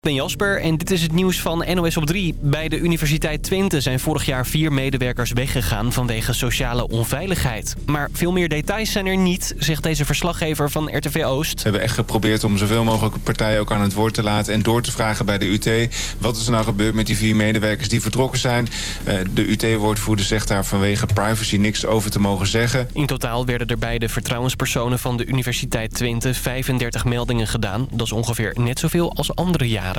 Ik ben Jasper en dit is het nieuws van NOS op 3. Bij de Universiteit Twente zijn vorig jaar vier medewerkers weggegaan vanwege sociale onveiligheid. Maar veel meer details zijn er niet, zegt deze verslaggever van RTV Oost. We hebben echt geprobeerd om zoveel mogelijk partijen ook aan het woord te laten... en door te vragen bij de UT. Wat is er nou gebeurd met die vier medewerkers die vertrokken zijn? Eh, de UT-woordvoerder zegt daar vanwege privacy niks over te mogen zeggen. In totaal werden er bij de vertrouwenspersonen van de Universiteit Twente 35 meldingen gedaan. Dat is ongeveer net zoveel als andere jaren.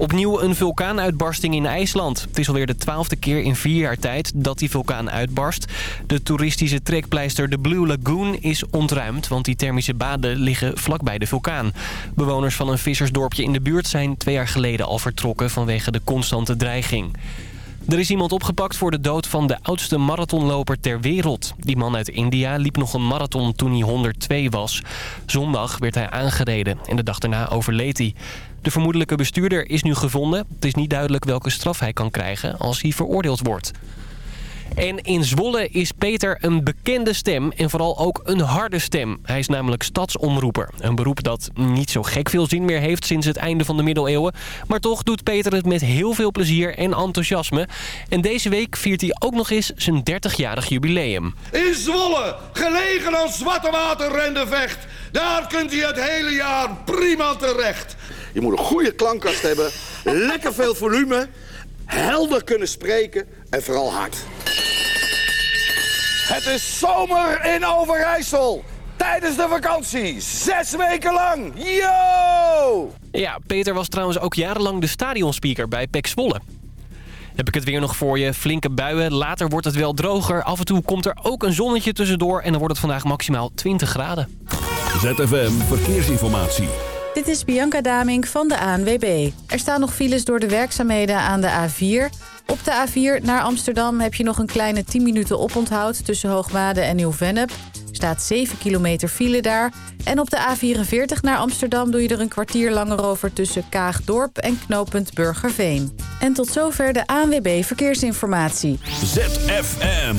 Opnieuw een vulkaanuitbarsting in IJsland. Het is alweer de twaalfde keer in vier jaar tijd dat die vulkaan uitbarst. De toeristische trekpleister de Blue Lagoon is ontruimd... want die thermische baden liggen vlakbij de vulkaan. Bewoners van een vissersdorpje in de buurt zijn twee jaar geleden al vertrokken... vanwege de constante dreiging. Er is iemand opgepakt voor de dood van de oudste marathonloper ter wereld. Die man uit India liep nog een marathon toen hij 102 was. Zondag werd hij aangereden en de dag daarna overleed hij. De vermoedelijke bestuurder is nu gevonden. Het is niet duidelijk welke straf hij kan krijgen als hij veroordeeld wordt. En in Zwolle is Peter een bekende stem en vooral ook een harde stem. Hij is namelijk stadsomroeper. Een beroep dat niet zo gek veel zin meer heeft sinds het einde van de middeleeuwen. Maar toch doet Peter het met heel veel plezier en enthousiasme. En deze week viert hij ook nog eens zijn 30-jarig jubileum. In Zwolle, gelegen aan Zwarte Water Vecht. Daar kunt u het hele jaar prima terecht. Je moet een goede klankkast hebben, lekker veel volume, helder kunnen spreken en vooral hard. Het is zomer in Overijssel. Tijdens de vakantie. Zes weken lang. Yo! Ja, Peter was trouwens ook jarenlang de stadionspeaker bij PEC Zwolle. Heb ik het weer nog voor je. Flinke buien. Later wordt het wel droger. Af en toe komt er ook een zonnetje tussendoor. En dan wordt het vandaag maximaal 20 graden. ZFM Verkeersinformatie. Dit is Bianca Daming van de ANWB. Er staan nog files door de werkzaamheden aan de A4. Op de A4 naar Amsterdam heb je nog een kleine 10 minuten oponthoud... tussen Hoogmade en Nieuw-Vennep. staat 7 kilometer file daar. En op de A44 naar Amsterdam doe je er een kwartier langer over... tussen Kaagdorp en knooppunt Burgerveen. En tot zover de ANWB Verkeersinformatie. ZFM.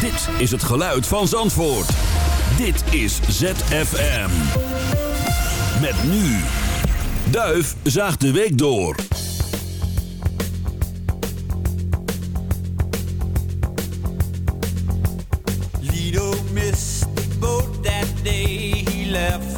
Dit is het geluid van Zandvoort. Dit is ZFM. Met nu. Duif zaagt de week door. Lido missed the boat that day he left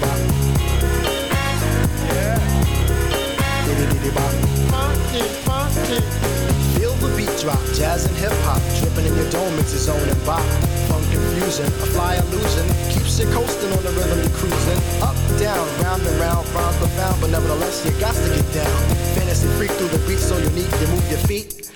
Bop. Funky, funky. Feel the beat drop, jazz and hip hop, dripping in your dome, and bop. A fly illusion, keeps you coasting on the rhythm you're cruising. Up, down, round and round, but nevertheless you got to get down. Fantasy freak through the beat so unique, you move your feet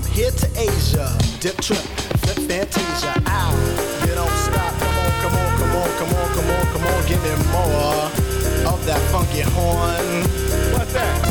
here to Asia. Dip trip, flip fantasia. Ow, you don't stop. Come on, come on, come on, come on, come on, come on. Give me more of that funky horn. What's that?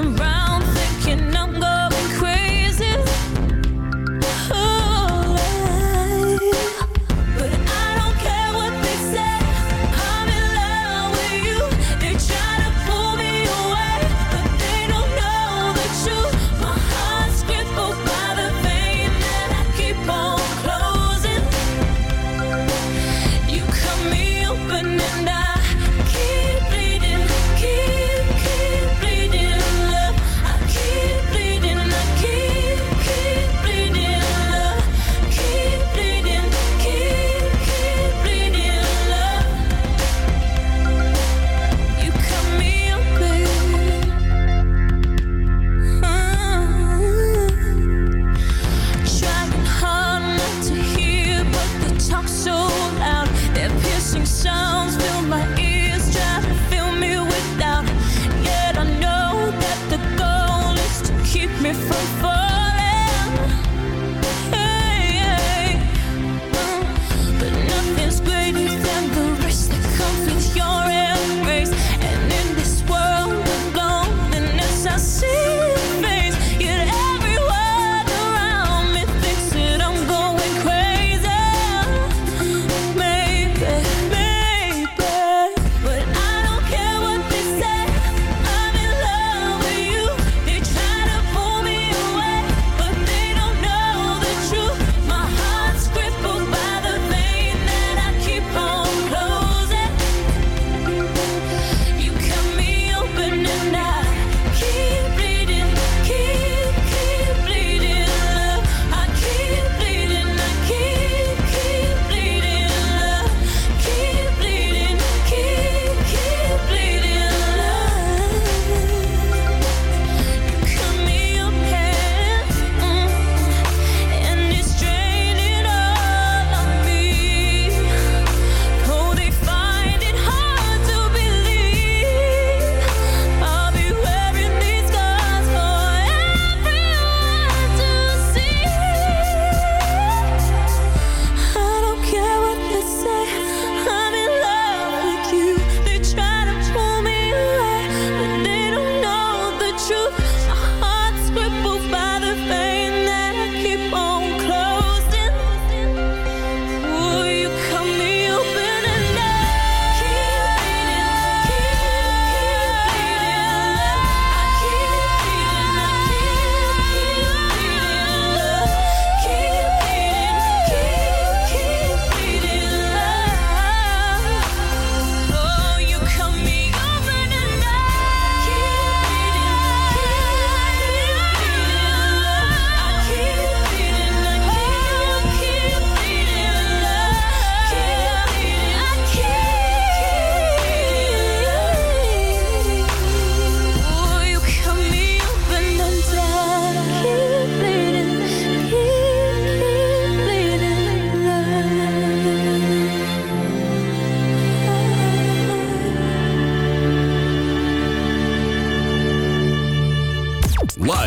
and right.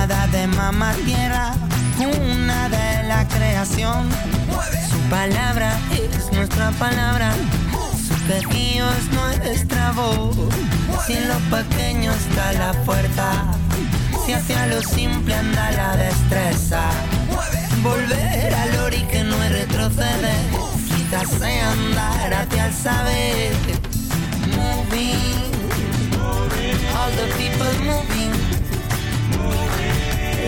Tomada de mamá tierra, una de la creación. Su palabra es nuestra palabra, su pedido es nuestra voz. Si en lo pequeño está la fuerza, si hacia lo simple anda la destreza. Volver al ori que no es retroceder, quítase andar hacia el saber. Moving, all the people moving.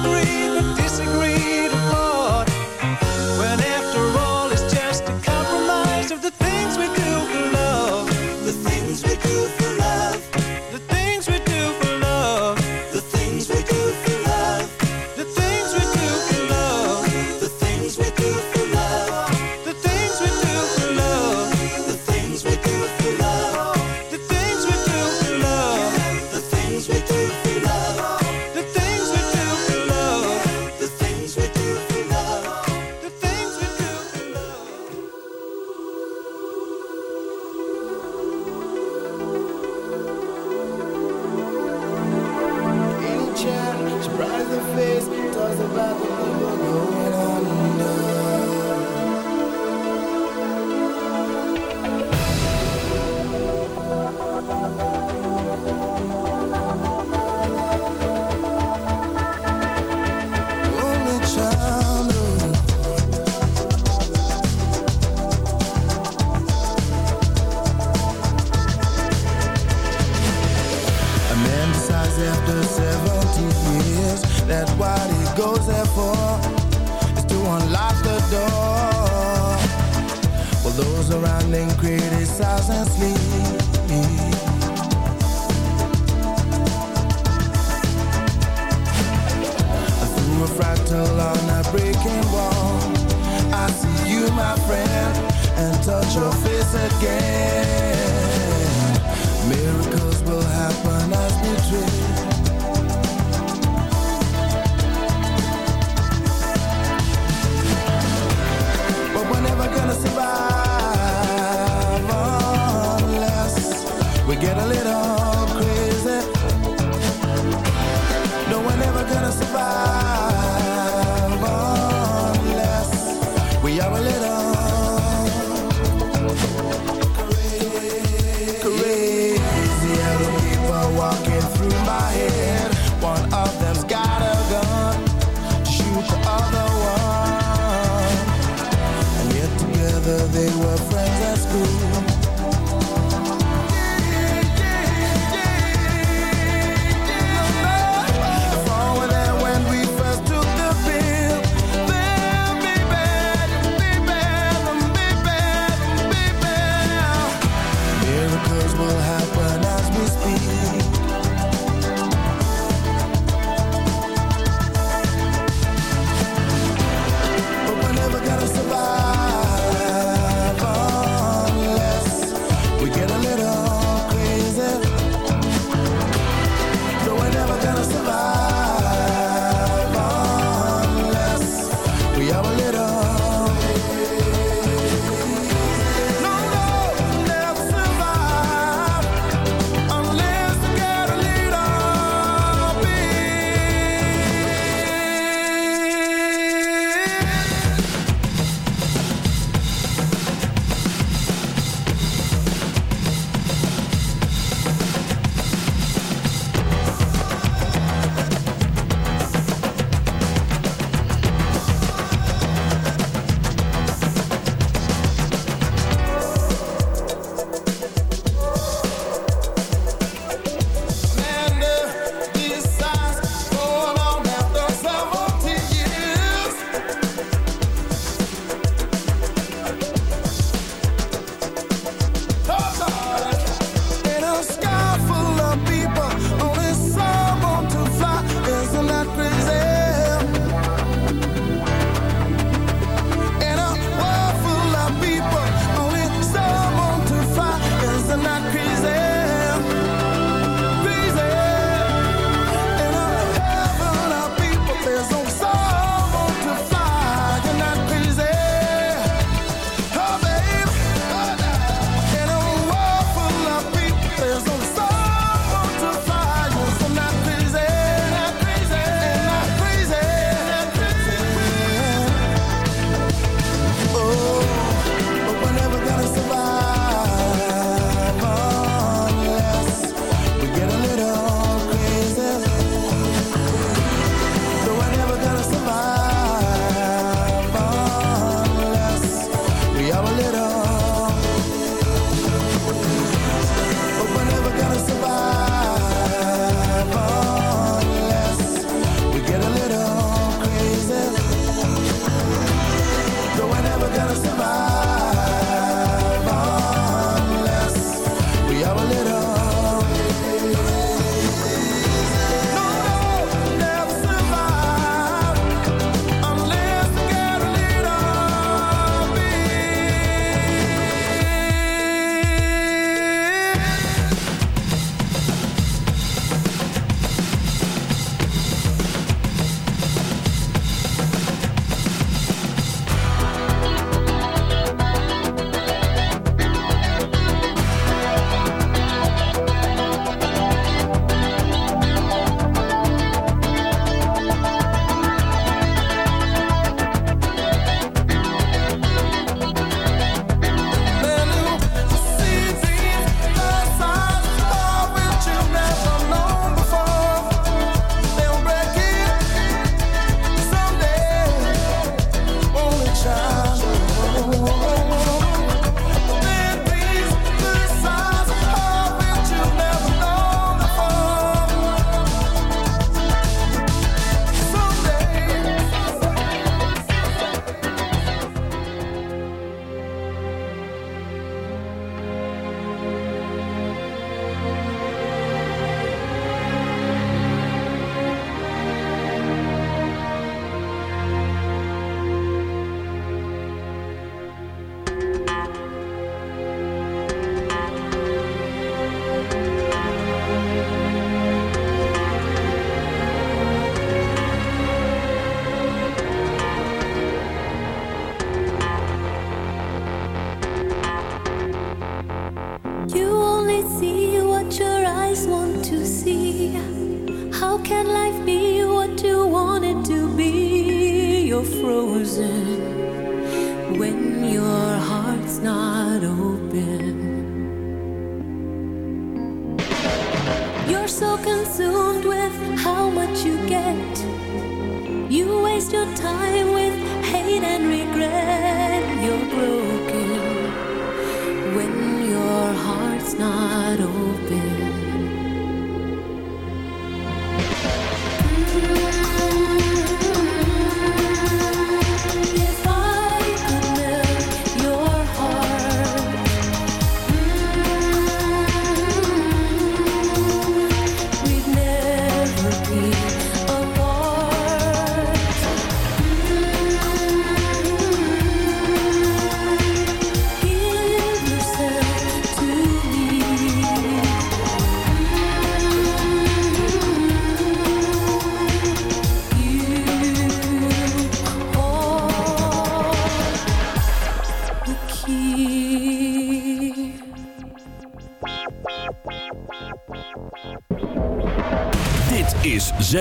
breathe.